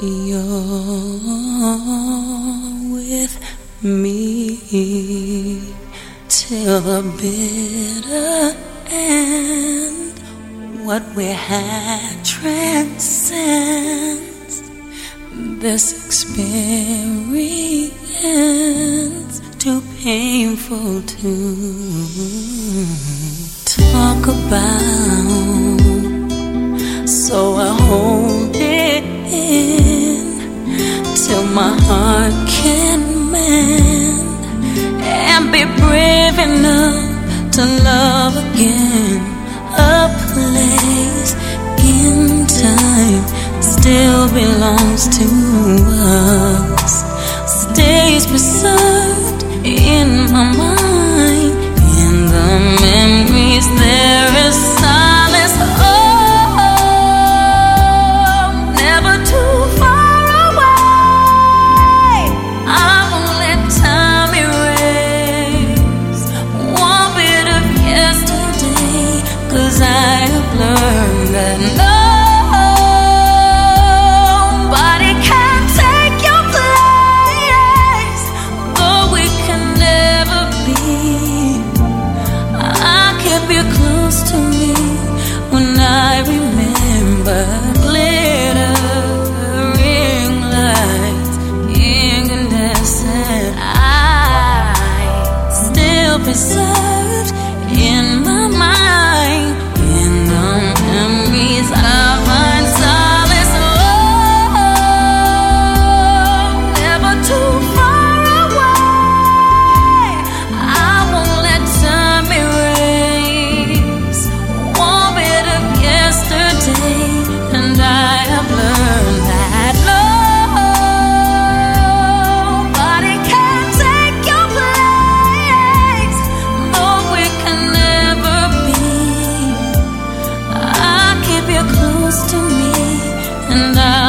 You're with me till the bitter end. What we had transcends this experience. Too painful to talk about. So I hope. my heart can mend and be brave enough to love again. A place in time still belongs to us, stays beside. pessoa. and I